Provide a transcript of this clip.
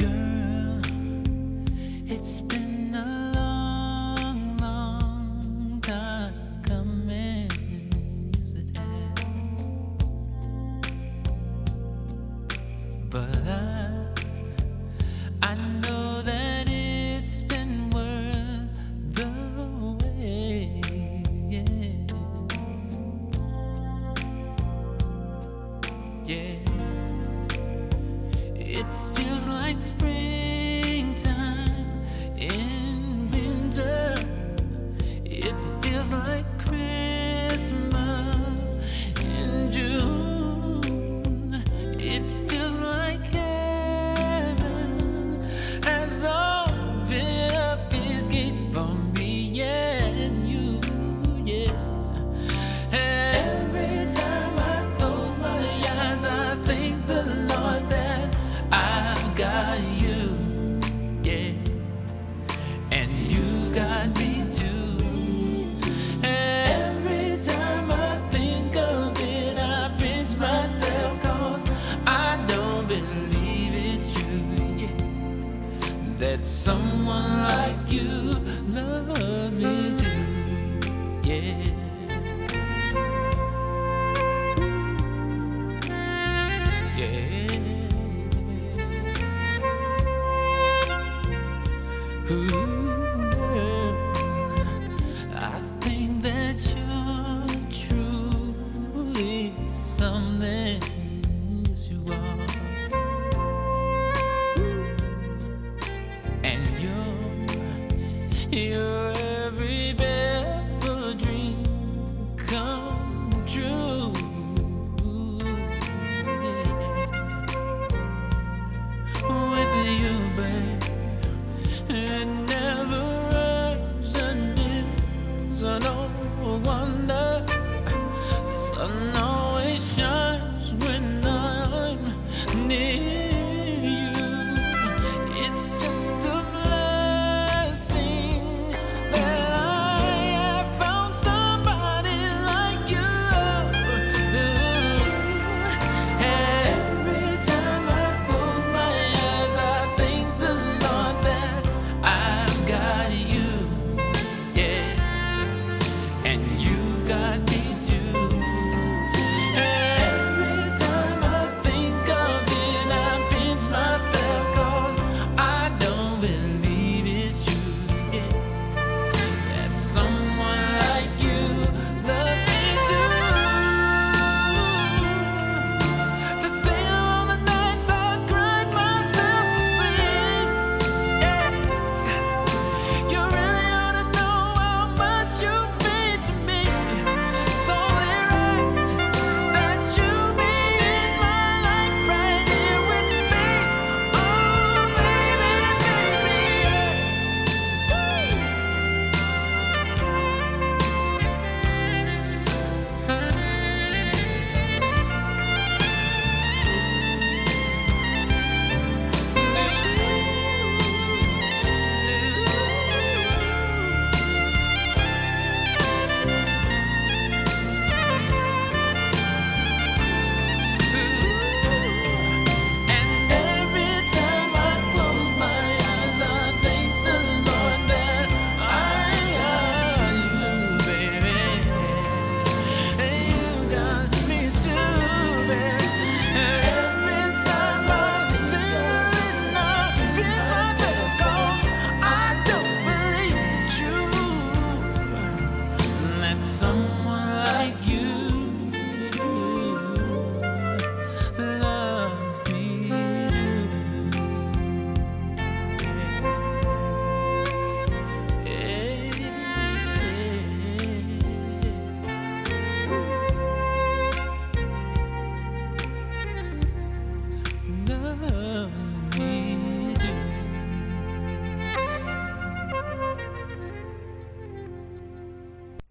Girl. like springtime in winter. It feels like Christmas. that someone like you loves me too. Yeah. Yeah. Ooh. Your every bad dream come true. With you, it never no wonder the sun always shines. love.